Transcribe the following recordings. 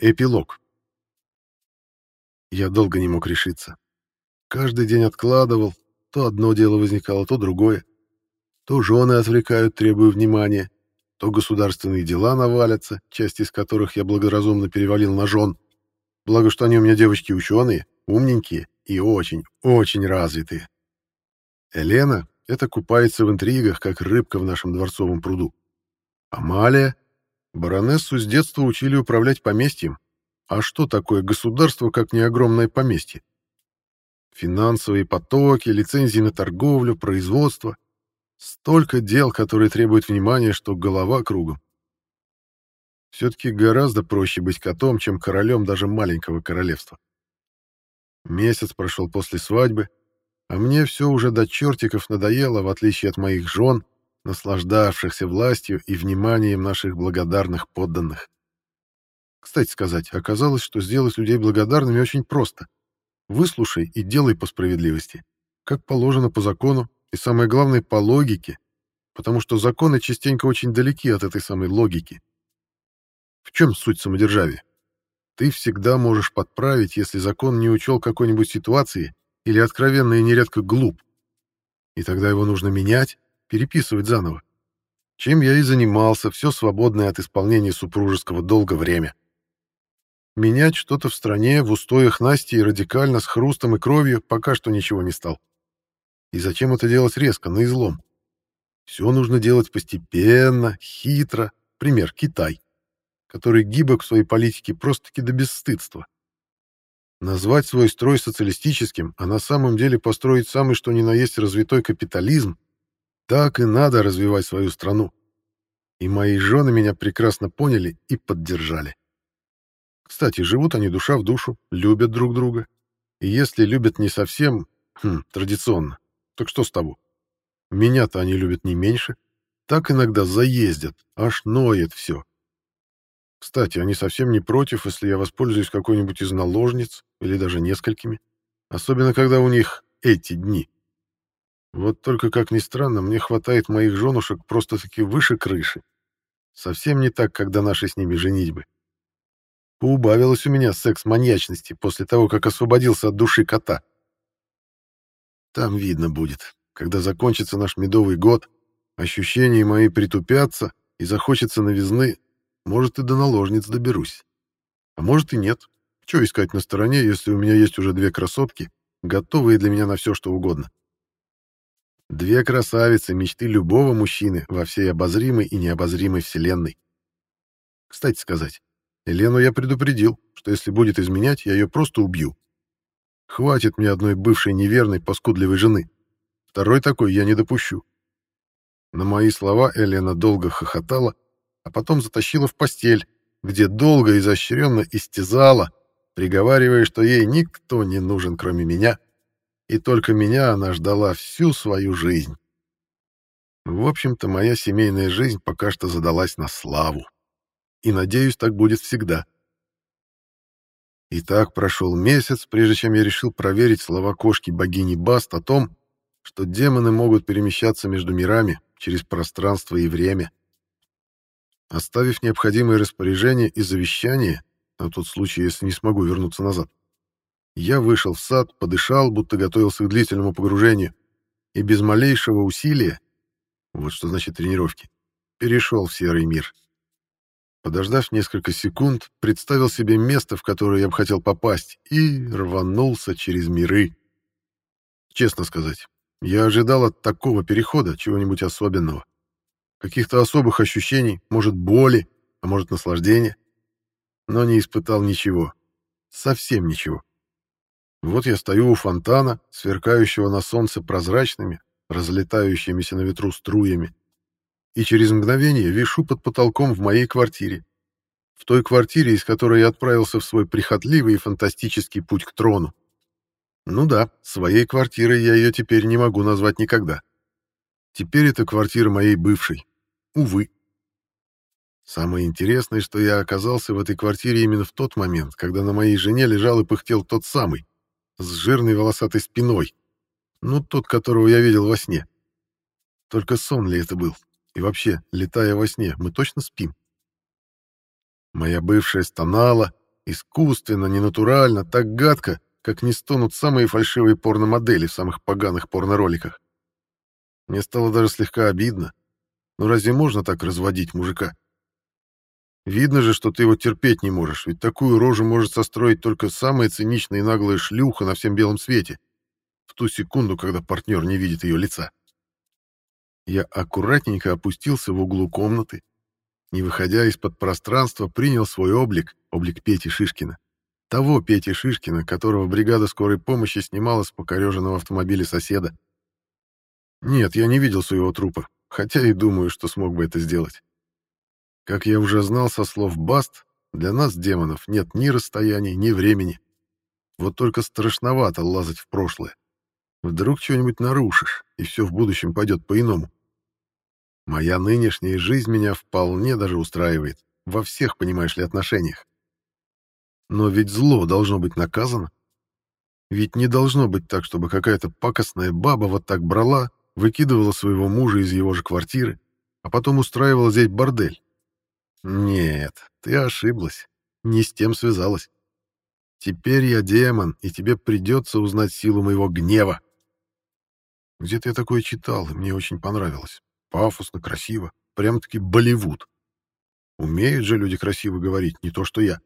Эпилог. Я долго не мог решиться. Каждый день откладывал, то одно дело возникало, то другое. То жены отвлекают, требуя внимания, то государственные дела навалятся, часть из которых я благоразумно перевалил на жен. Благо, что они у меня девочки ученые, умненькие и очень, очень развитые. Елена — это купается в интригах, как рыбка в нашем дворцовом пруду. Амалия — баронессу с детства учили управлять поместьем. А что такое государство, как не огромное поместье? Финансовые потоки, лицензии на торговлю, производство. Столько дел, которые требуют внимания, что голова кругом. Все-таки гораздо проще быть котом, чем королем даже маленького королевства. Месяц прошел после свадьбы, а мне все уже до чертиков надоело, в отличие от моих жен, наслаждавшихся властью и вниманием наших благодарных подданных. Кстати сказать, оказалось, что сделать людей благодарными очень просто. Выслушай и делай по справедливости, как положено по закону, и самое главное, по логике, потому что законы частенько очень далеки от этой самой логики. В чем суть самодержавия? Ты всегда можешь подправить, если закон не учел какой-нибудь ситуации или откровенно и нередко глуп. И тогда его нужно менять, переписывать заново. Чем я и занимался все свободное от исполнения супружеского долга время. Менять что-то в стране, в устоях Насти и радикально, с хрустом и кровью, пока что ничего не стал. И зачем это делать резко, на излом? Все нужно делать постепенно, хитро. Пример — Китай, который гибок в своей политике просто-таки до бесстыдства. Назвать свой строй социалистическим, а на самом деле построить самый что ни на есть развитой капитализм, так и надо развивать свою страну. И мои жены меня прекрасно поняли и поддержали. Кстати, живут они душа в душу, любят друг друга. И если любят не совсем, хм, традиционно, так что с того? Меня-то они любят не меньше. Так иногда заездят, аж ноет все. Кстати, они совсем не против, если я воспользуюсь какой-нибудь из наложниц, или даже несколькими. Особенно, когда у них эти дни. Вот только, как ни странно, мне хватает моих женушек просто-таки выше крыши. Совсем не так, когда наши с ними женитьбы. Поубавилось у меня секс-маньячности после того, как освободился от души кота. Там видно будет, когда закончится наш медовый год, ощущения мои притупятся и захочется новизны, может, и до наложниц доберусь. А может и нет. Чего искать на стороне, если у меня есть уже две красотки, готовые для меня на все, что угодно. Две красавицы мечты любого мужчины во всей обозримой и необозримой вселенной. Кстати сказать, Елену я предупредил, что если будет изменять, я ее просто убью. Хватит мне одной бывшей неверной, паскудливой жены. Второй такой я не допущу. На мои слова Елена долго хохотала, а потом затащила в постель, где долго и изощренно истязала, приговаривая, что ей никто не нужен, кроме меня, и только меня она ждала всю свою жизнь. В общем-то, моя семейная жизнь пока что задалась на славу. И, надеюсь, так будет всегда. И так прошел месяц, прежде чем я решил проверить слова кошки богини Баст о том, что демоны могут перемещаться между мирами через пространство и время. Оставив необходимые распоряжения и завещание, на тот случай, если не смогу вернуться назад, я вышел в сад, подышал, будто готовился к длительному погружению, и без малейшего усилия, вот что значит тренировки, перешел в серый мир. Подождав несколько секунд, представил себе место, в которое я бы хотел попасть, и рванулся через миры. Честно сказать, я ожидал от такого перехода чего-нибудь особенного. Каких-то особых ощущений, может, боли, а может, наслаждения. Но не испытал ничего. Совсем ничего. Вот я стою у фонтана, сверкающего на солнце прозрачными, разлетающимися на ветру струями, и через мгновение вишу под потолком в моей квартире. В той квартире, из которой я отправился в свой прихотливый и фантастический путь к трону. Ну да, своей квартирой я ее теперь не могу назвать никогда. Теперь это квартира моей бывшей. Увы. Самое интересное, что я оказался в этой квартире именно в тот момент, когда на моей жене лежал и пыхтел тот самый, с жирной волосатой спиной. Ну, тот, которого я видел во сне. Только сон ли это был? И вообще, летая во сне, мы точно спим? Моя бывшая стонала, Искусственно, ненатурально, так гадко, как не стонут самые фальшивые порномодели в самых поганых порнороликах. Мне стало даже слегка обидно. Ну разве можно так разводить мужика? Видно же, что ты его терпеть не можешь, ведь такую рожу может состроить только самая циничная и наглая шлюха на всем белом свете, в ту секунду, когда партнер не видит ее лица. Я аккуратненько опустился в углу комнаты, не выходя из-под пространства, принял свой облик, облик Пети Шишкина. Того Пети Шишкина, которого бригада скорой помощи снимала с покореженного автомобиля соседа. Нет, я не видел своего трупа, хотя и думаю, что смог бы это сделать. Как я уже знал со слов Баст, для нас, демонов, нет ни расстояний, ни времени. Вот только страшновато лазать в прошлое. Вдруг что-нибудь нарушишь, и все в будущем пойдет по-иному. Моя нынешняя жизнь меня вполне даже устраивает, во всех, понимаешь ли, отношениях. Но ведь зло должно быть наказано. Ведь не должно быть так, чтобы какая-то пакостная баба вот так брала, выкидывала своего мужа из его же квартиры, а потом устраивала здесь бордель. Нет, ты ошиблась, не с тем связалась. Теперь я демон, и тебе придется узнать силу моего гнева. Где-то я такое читал, и мне очень понравилось. Пафосно, красиво, прям-таки Болливуд. Умеют же люди красиво говорить, не то что я.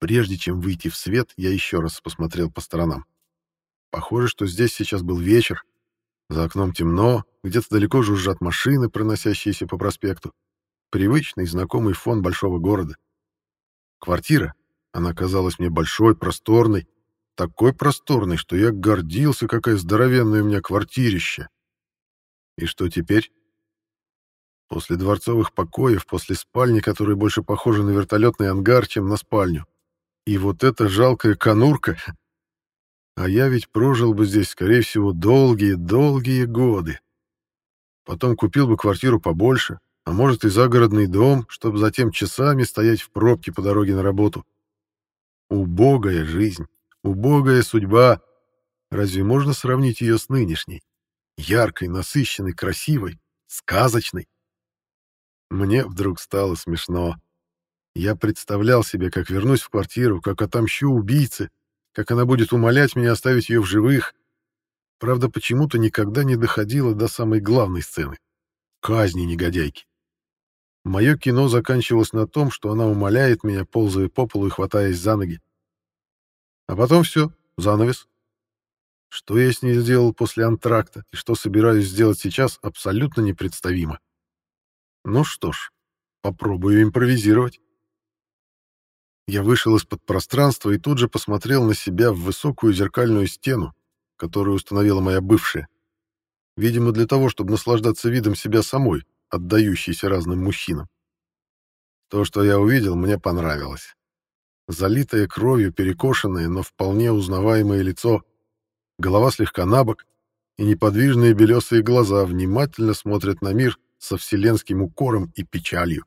Прежде чем выйти в свет, я еще раз посмотрел по сторонам. Похоже, что здесь сейчас был вечер. За окном темно, где-то далеко жужжат машины, проносящиеся по проспекту. Привычный, знакомый фон большого города. Квартира, она казалась мне большой, просторной, такой просторный, что я гордился, какая здоровенная у меня квартирище. И что теперь? После дворцовых покоев, после спальни, которая больше похожа на вертолетный ангар, чем на спальню. И вот эта жалкая конурка. А я ведь прожил бы здесь, скорее всего, долгие-долгие годы. Потом купил бы квартиру побольше, а может и загородный дом, чтобы затем часами стоять в пробке по дороге на работу. Убогая жизнь. Убогая судьба. Разве можно сравнить ее с нынешней? Яркой, насыщенной, красивой, сказочной. Мне вдруг стало смешно. Я представлял себе, как вернусь в квартиру, как отомщу убийце, как она будет умолять меня оставить ее в живых. Правда, почему-то никогда не доходило до самой главной сцены — казни негодяйки. Мое кино заканчивалось на том, что она умоляет меня, ползая по полу и хватаясь за ноги. А потом все, занавес. Что я с ней сделал после антракта и что собираюсь сделать сейчас, абсолютно непредставимо. Ну что ж, попробую импровизировать. Я вышел из-под пространства и тут же посмотрел на себя в высокую зеркальную стену, которую установила моя бывшая. Видимо, для того, чтобы наслаждаться видом себя самой, отдающейся разным мужчинам. То, что я увидел, мне понравилось залитое кровью, перекошенное, но вполне узнаваемое лицо, голова слегка набок, и неподвижные белесые глаза внимательно смотрят на мир со вселенским укором и печалью.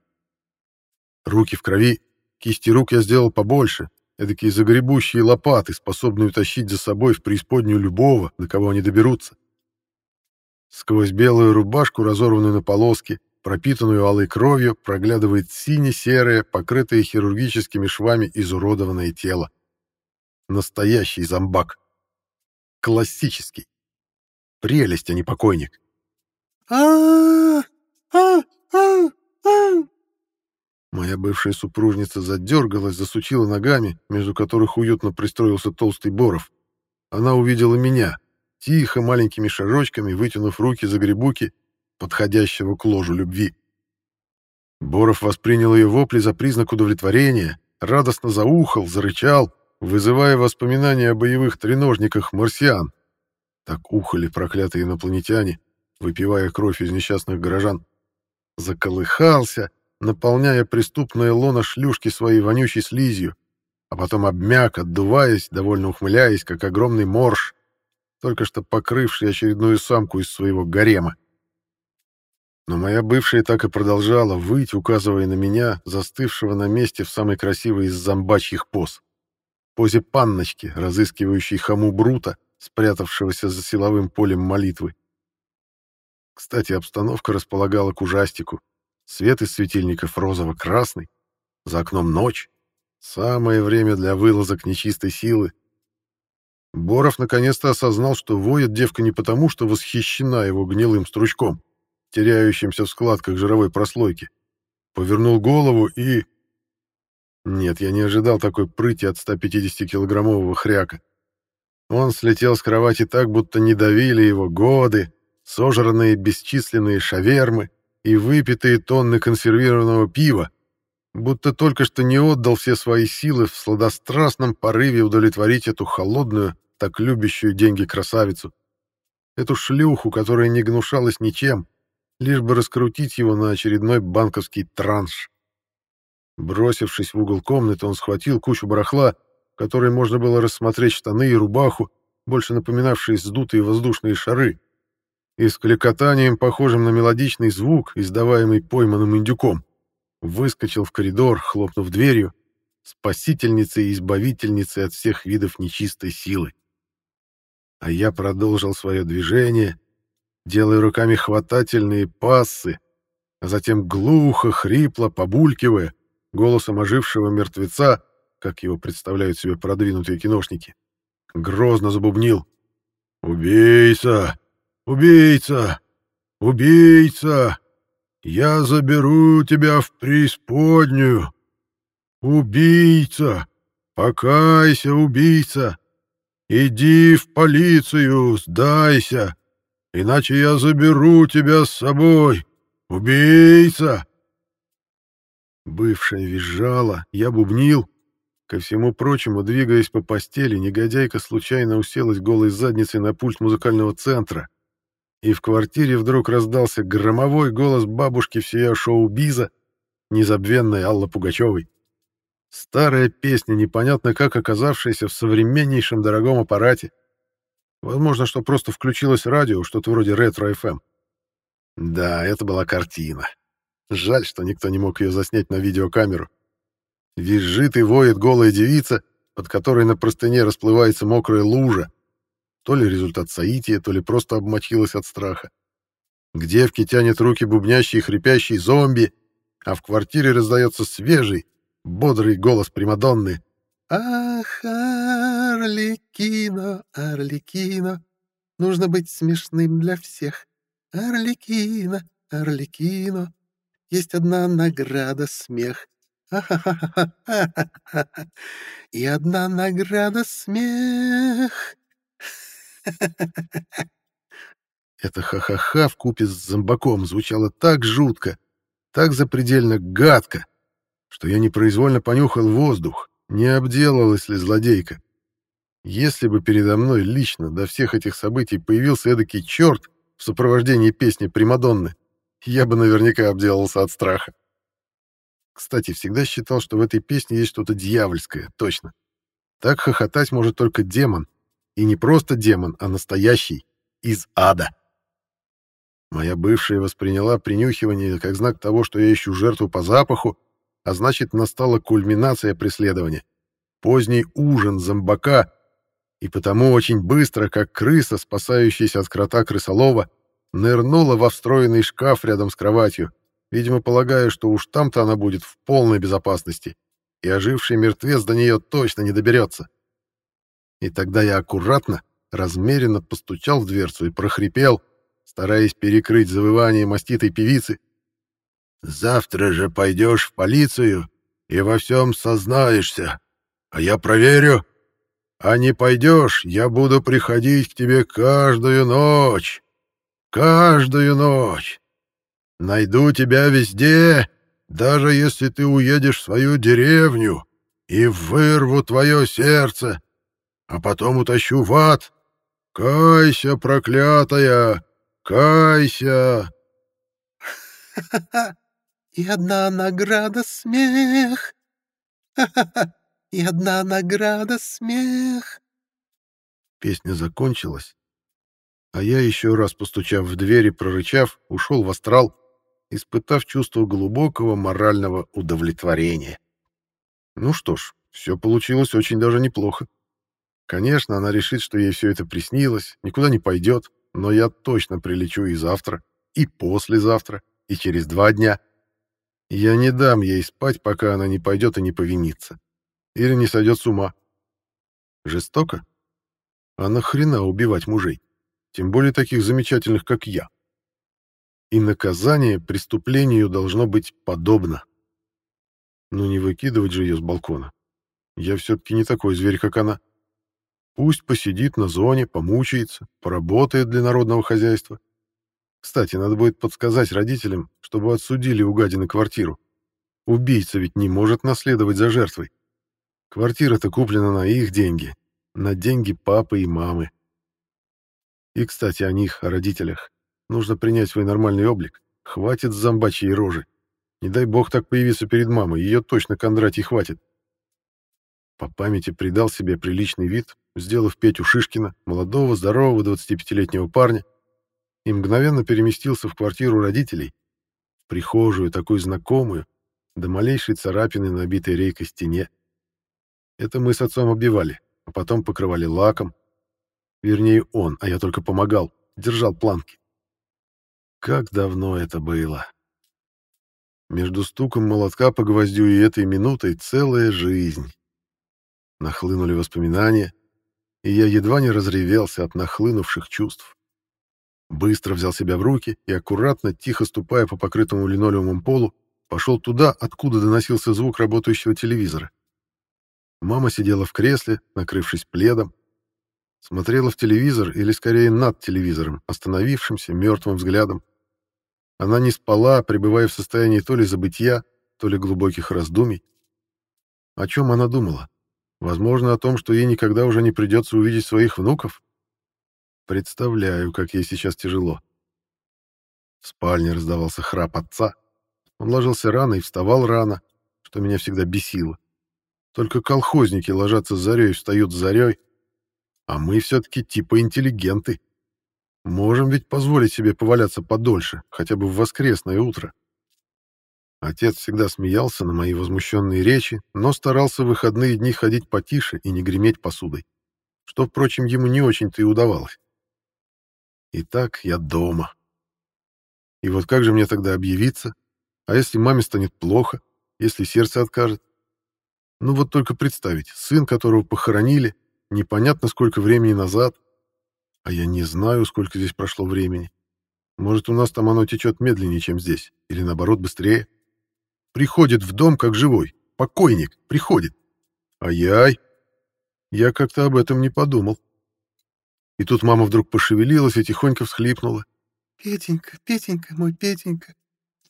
Руки в крови, кисти рук я сделал побольше, эдакие загребущие лопаты, способные утащить за собой в преисподнюю любого, до кого они доберутся. Сквозь белую рубашку, разорванную на полоски, пропитанную алой кровью, проглядывает сине-серое, покрытое хирургическими швами изуродованное тело. Настоящий зомбак. Классический. Прелесть, а не покойник. а а а а Моя бывшая супружница задергалась, засучила ногами, между которых уютно пристроился толстый Боров. Она увидела меня, тихо, маленькими шажочками, вытянув руки за гребуки, подходящего к ложу любви. Боров воспринял ее вопли за признак удовлетворения, радостно заухал, зарычал, вызывая воспоминания о боевых треножниках марсиан. Так ухали проклятые инопланетяне, выпивая кровь из несчастных горожан. Заколыхался, наполняя преступное лоно шлюшки своей вонючей слизью, а потом обмяк, отдуваясь, довольно ухмыляясь, как огромный морж, только что покрывший очередную самку из своего гарема. Но моя бывшая так и продолжала выть, указывая на меня, застывшего на месте в самой красивой из зомбачьих поз. Позе панночки, разыскивающей хаму Брута, спрятавшегося за силовым полем молитвы. Кстати, обстановка располагала к ужастику. Свет из светильников розово-красный, за окном ночь, Самое время для вылазок нечистой силы. Боров наконец-то осознал, что воет девка не потому, что восхищена его гнилым стручком, теряющимся в складках жировой прослойки. Повернул голову и... Нет, я не ожидал такой прыти от 150-килограммового хряка. Он слетел с кровати так, будто не давили его годы, сожранные бесчисленные шавермы и выпитые тонны консервированного пива, будто только что не отдал все свои силы в сладострастном порыве удовлетворить эту холодную, так любящую деньги красавицу. Эту шлюху, которая не гнушалась ничем, лишь бы раскрутить его на очередной банковский транш. Бросившись в угол комнаты, он схватил кучу барахла, в которой можно было рассмотреть штаны и рубаху, больше напоминавшие сдутые воздушные шары, и с кликотанием, похожим на мелодичный звук, издаваемый пойманным индюком, выскочил в коридор, хлопнув дверью, спасительницей и избавительницей от всех видов нечистой силы. А я продолжил свое движение, делая руками хватательные пассы, а затем глухо, хрипло, побулькивая, голосом ожившего мертвеца, как его представляют себе продвинутые киношники, грозно забубнил. «Убийца! Убийца! Убийца! Я заберу тебя в преисподнюю! Убийца! Покайся, убийца! Иди в полицию, сдайся, иначе я заберу тебя с собой! Убийца!» Бывшая визжала, я бубнил. Ко всему прочему, двигаясь по постели, негодяйка случайно уселась голой задницей на пульт музыкального центра — и в квартире вдруг раздался громовой голос бабушки всея шоу-биза, незабвенной Аллы Пугачевой. Старая песня, непонятно как оказавшаяся в современнейшем дорогом аппарате. Возможно, что просто включилось радио, что-то вроде ретро-ФМ. Да, это была картина. Жаль, что никто не мог ее заснять на видеокамеру. Визжит и воет голая девица, под которой на простыне расплывается мокрая лужа, то ли результат соития, то ли просто обмочилась от страха. К девке тянет руки бубнящий и хрипящий зомби, а в квартире раздается свежий, бодрый голос Примадонны. «Ах, Арликино, Арликино, нужно быть смешным для всех. Арликино, Арликино, есть одна награда — смех. И одна награда — смех. Это ха-ха-ха в купе с зомбаком звучало так жутко, так запредельно гадко, что я непроизвольно понюхал воздух, не обделалась ли злодейка. Если бы передо мной лично до всех этих событий появился эдакий черт в сопровождении песни Примадонны, я бы наверняка обделался от страха. Кстати, всегда считал, что в этой песне есть что-то дьявольское, точно. Так хохотать может только демон, и не просто демон, а настоящий, из ада. Моя бывшая восприняла принюхивание как знак того, что я ищу жертву по запаху, а значит, настала кульминация преследования. Поздний ужин зомбака, и потому очень быстро, как крыса, спасающаяся от крота крысолова, нырнула во встроенный шкаф рядом с кроватью, видимо, полагая, что уж там-то она будет в полной безопасности, и оживший мертвец до нее точно не доберется. И тогда я аккуратно, размеренно постучал в дверцу и прохрипел, стараясь перекрыть завывание маститой певицы. «Завтра же пойдешь в полицию и во всем сознаешься, а я проверю. А не пойдешь, я буду приходить к тебе каждую ночь, каждую ночь. Найду тебя везде, даже если ты уедешь в свою деревню, и вырву твое сердце» а потом утащу в ад. Кайся, проклятая, кайся!» И одна награда — смех! Ха-ха-ха! И одна награда — смех!» Песня закончилась, а я, еще раз постучав в дверь и прорычав, ушел в астрал, испытав чувство глубокого морального удовлетворения. Ну что ж, все получилось очень даже неплохо. Конечно, она решит, что ей все это приснилось, никуда не пойдет, но я точно прилечу и завтра, и послезавтра, и через два дня. Я не дам ей спать, пока она не пойдет и не повинится. или не сойдет с ума. Жестоко? А нахрена убивать мужей? Тем более таких замечательных, как я. И наказание преступлению должно быть подобно. Но не выкидывать же ее с балкона. Я все-таки не такой зверь, как она. Пусть посидит на зоне, помучается, поработает для народного хозяйства. Кстати, надо будет подсказать родителям, чтобы отсудили у гадины квартиру. Убийца ведь не может наследовать за жертвой. Квартира-то куплена на их деньги, на деньги папы и мамы. И, кстати, о них, о родителях. Нужно принять свой нормальный облик. Хватит зомбачьей рожи. Не дай бог так появиться перед мамой, ее точно Кондратий хватит. По памяти придал себе приличный вид, сделав Петю Шишкина, молодого, здорового 25-летнего парня, и мгновенно переместился в квартиру родителей, в прихожую, такую знакомую, до малейшей царапины на обитой рейкой стене. Это мы с отцом оббивали, а потом покрывали лаком. Вернее, он, а я только помогал, держал планки. Как давно это было. Между стуком молотка по гвоздю и этой минутой целая жизнь. Нахлынули воспоминания, и я едва не разревелся от нахлынувших чувств. Быстро взял себя в руки и, аккуратно, тихо ступая по покрытому линолеумом полу, пошел туда, откуда доносился звук работающего телевизора. Мама сидела в кресле, накрывшись пледом, смотрела в телевизор или скорее над телевизором, остановившимся мертвым взглядом. Она не спала, пребывая в состоянии то ли забытья, то ли глубоких раздумий. О чем она думала? Возможно, о том, что ей никогда уже не придется увидеть своих внуков? Представляю, как ей сейчас тяжело. В спальне раздавался храп отца. Он ложился рано и вставал рано, что меня всегда бесило. Только колхозники ложатся зарей и встают зарей, а мы все-таки типа интеллигенты. Можем ведь позволить себе поваляться подольше, хотя бы в воскресное утро. Отец всегда смеялся на мои возмущенные речи, но старался в выходные дни ходить потише и не греметь посудой, что, впрочем, ему не очень-то и удавалось. Итак, я дома. И вот как же мне тогда объявиться? А если маме станет плохо? Если сердце откажет? Ну вот только представить, сын, которого похоронили, непонятно сколько времени назад, а я не знаю, сколько здесь прошло времени. Может, у нас там оно течет медленнее, чем здесь, или наоборот, быстрее. Приходит в дом, как живой, покойник, приходит. Ай-яй, я как-то об этом не подумал. И тут мама вдруг пошевелилась и тихонько всхлипнула. «Петенька, Петенька, мой Петенька,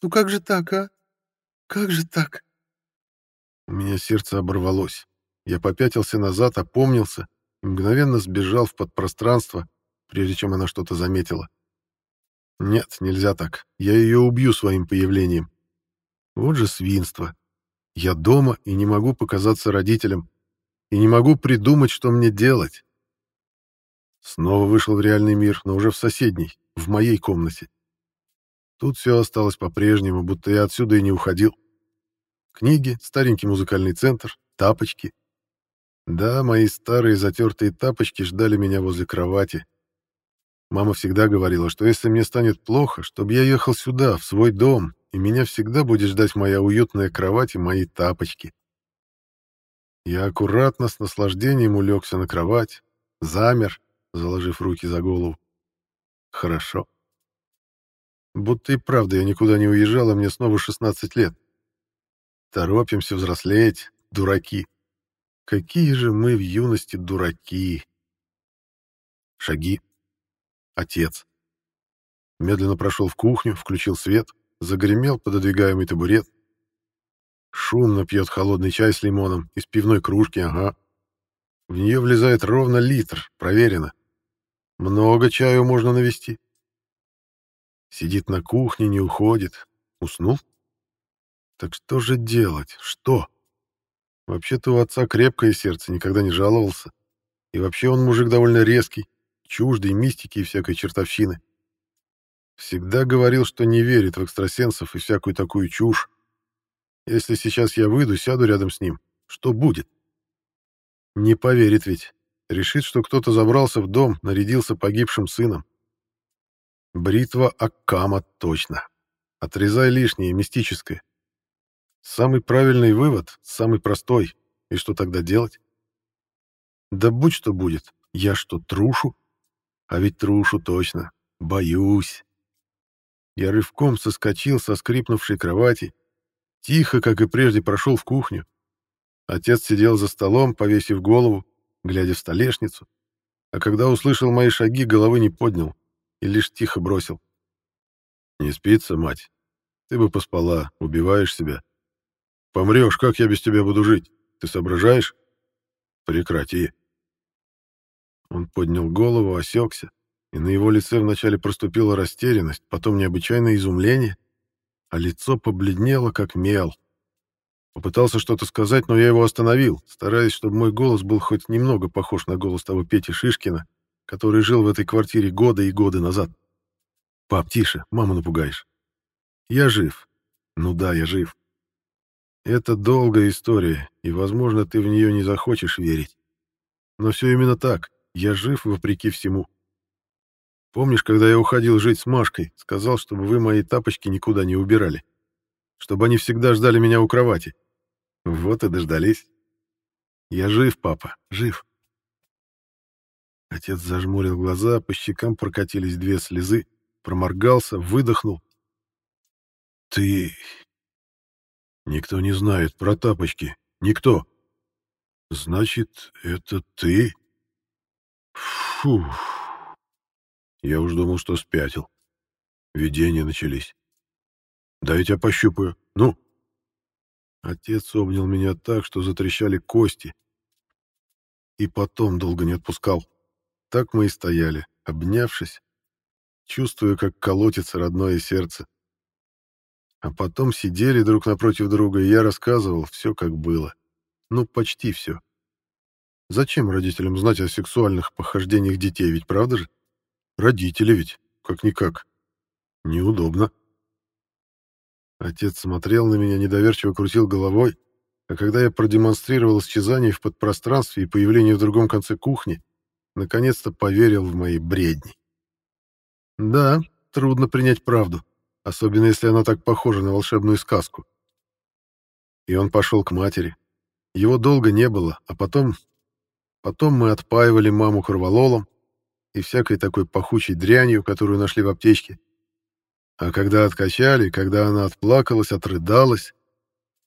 ну как же так, а? Как же так?» У меня сердце оборвалось. Я попятился назад, опомнился и мгновенно сбежал в подпространство, прежде чем она что-то заметила. Нет, нельзя так. Я ее убью своим появлением. Вот же свинство. Я дома и не могу показаться родителям. И не могу придумать, что мне делать. Снова вышел в реальный мир, но уже в соседней, в моей комнате. Тут все осталось по-прежнему, будто я отсюда и не уходил. Книги, старенький музыкальный центр, тапочки. Да, мои старые затертые тапочки ждали меня возле кровати, Мама всегда говорила, что если мне станет плохо, чтобы я ехал сюда, в свой дом, и меня всегда будет ждать моя уютная кровать и мои тапочки. Я аккуратно, с наслаждением улегся на кровать, замер, заложив руки за голову. Хорошо. Будто и правда я никуда не уезжал, а мне снова 16 лет. Торопимся взрослеть, дураки. Какие же мы в юности дураки. Шаги. Отец. Медленно прошел в кухню, включил свет, загремел пододвигаемый табурет. Шумно пьет холодный чай с лимоном из пивной кружки, ага. В нее влезает ровно литр, проверено. Много чаю можно навести. Сидит на кухне, не уходит. Уснул? Так что же делать? Что? Вообще-то у отца крепкое сердце, никогда не жаловался. И вообще он мужик довольно резкий, чуждой мистики и всякой чертовщины. Всегда говорил, что не верит в экстрасенсов и всякую такую чушь. Если сейчас я выйду, сяду рядом с ним, что будет? Не поверит ведь. Решит, что кто-то забрался в дом, нарядился погибшим сыном. Бритва Аккама точно. Отрезай лишнее, мистическое. Самый правильный вывод, самый простой. И что тогда делать? Да будь что будет, я что, трушу? А ведь трушу точно. Боюсь. Я рывком соскочил со скрипнувшей кровати, тихо, как и прежде, прошел в кухню. Отец сидел за столом, повесив голову, глядя в столешницу, а когда услышал мои шаги, головы не поднял и лишь тихо бросил. «Не спится, мать. Ты бы поспала, убиваешь себя. Помрешь, как я без тебя буду жить? Ты соображаешь? Прекрати». Он поднял голову, осекся, и на его лице вначале проступила растерянность, потом необычайное изумление, а лицо побледнело, как мел. Попытался что-то сказать, но я его остановил, стараясь, чтобы мой голос был хоть немного похож на голос того Пети Шишкина, который жил в этой квартире годы и годы назад. «Пап, тише, маму напугаешь». «Я жив. Ну да, я жив. Это долгая история, и, возможно, ты в нее не захочешь верить. Но все именно так. Я жив вопреки всему. Помнишь, когда я уходил жить с Машкой, сказал, чтобы вы мои тапочки никуда не убирали? Чтобы они всегда ждали меня у кровати? Вот и дождались. Я жив, папа, жив. Отец зажмурил глаза, по щекам прокатились две слезы, проморгался, выдохнул. Ты... Никто не знает про тапочки. Никто. Значит, это ты? Фух. Я уж думал, что спятил. Видения начались. Да я тебя пощупаю. Ну? Отец обнял меня так, что затрещали кости. И потом долго не отпускал. Так мы и стояли, обнявшись, чувствуя, как колотится родное сердце. А потом сидели друг напротив друга, и я рассказывал все, как было. Ну, почти все. Зачем родителям знать о сексуальных похождениях детей, ведь правда же? Родители ведь, как-никак. Неудобно. Отец смотрел на меня, недоверчиво крутил головой, а когда я продемонстрировал исчезание в подпространстве и появление в другом конце кухни, наконец-то поверил в мои бредни. Да, трудно принять правду, особенно если она так похожа на волшебную сказку. И он пошел к матери. Его долго не было, а потом... Потом мы отпаивали маму корвалолом и всякой такой пахучей дрянью, которую нашли в аптечке. А когда откачали, когда она отплакалась, отрыдалась,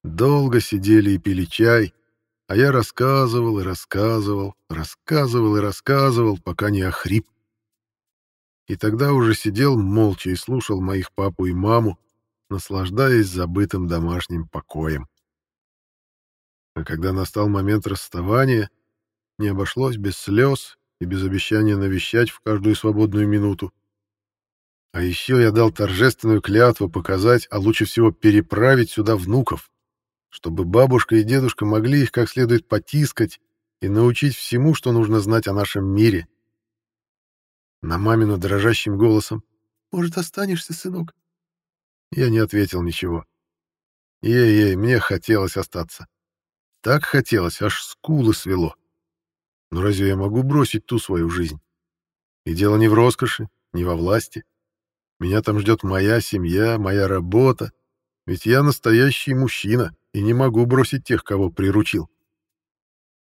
долго сидели и пили чай, а я рассказывал и рассказывал, рассказывал и рассказывал, пока не охрип. И тогда уже сидел молча и слушал моих папу и маму, наслаждаясь забытым домашним покоем. А когда настал момент расставания, не обошлось без слез и без обещания навещать в каждую свободную минуту. А еще я дал торжественную клятву показать, а лучше всего переправить сюда внуков, чтобы бабушка и дедушка могли их как следует потискать и научить всему, что нужно знать о нашем мире. На мамину дрожащим голосом «Может, останешься, сынок?» Я не ответил ничего. Ей-ей, мне хотелось остаться. Так хотелось, аж скулы свело. Но разве я могу бросить ту свою жизнь? И дело не в роскоши, не во власти. Меня там ждет моя семья, моя работа. Ведь я настоящий мужчина и не могу бросить тех, кого приручил.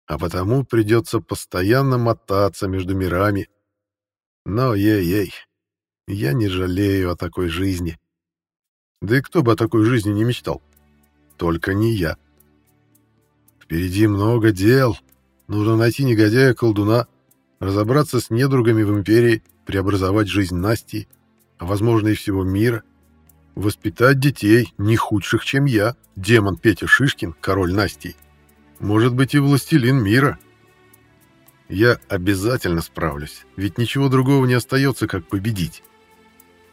А потому придется постоянно мотаться между мирами. Но, ей-ей, я не жалею о такой жизни. Да и кто бы о такой жизни не мечтал? Только не я. Впереди много дел, Нужно найти негодяя-колдуна, разобраться с недругами в империи, преобразовать жизнь Насти, а возможно и всего мира, воспитать детей, не худших, чем я, демон Петя Шишкин, король Насти, может быть и властелин мира. Я обязательно справлюсь, ведь ничего другого не остается, как победить.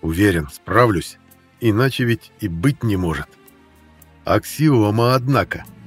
Уверен, справлюсь, иначе ведь и быть не может. Аксиома, однако —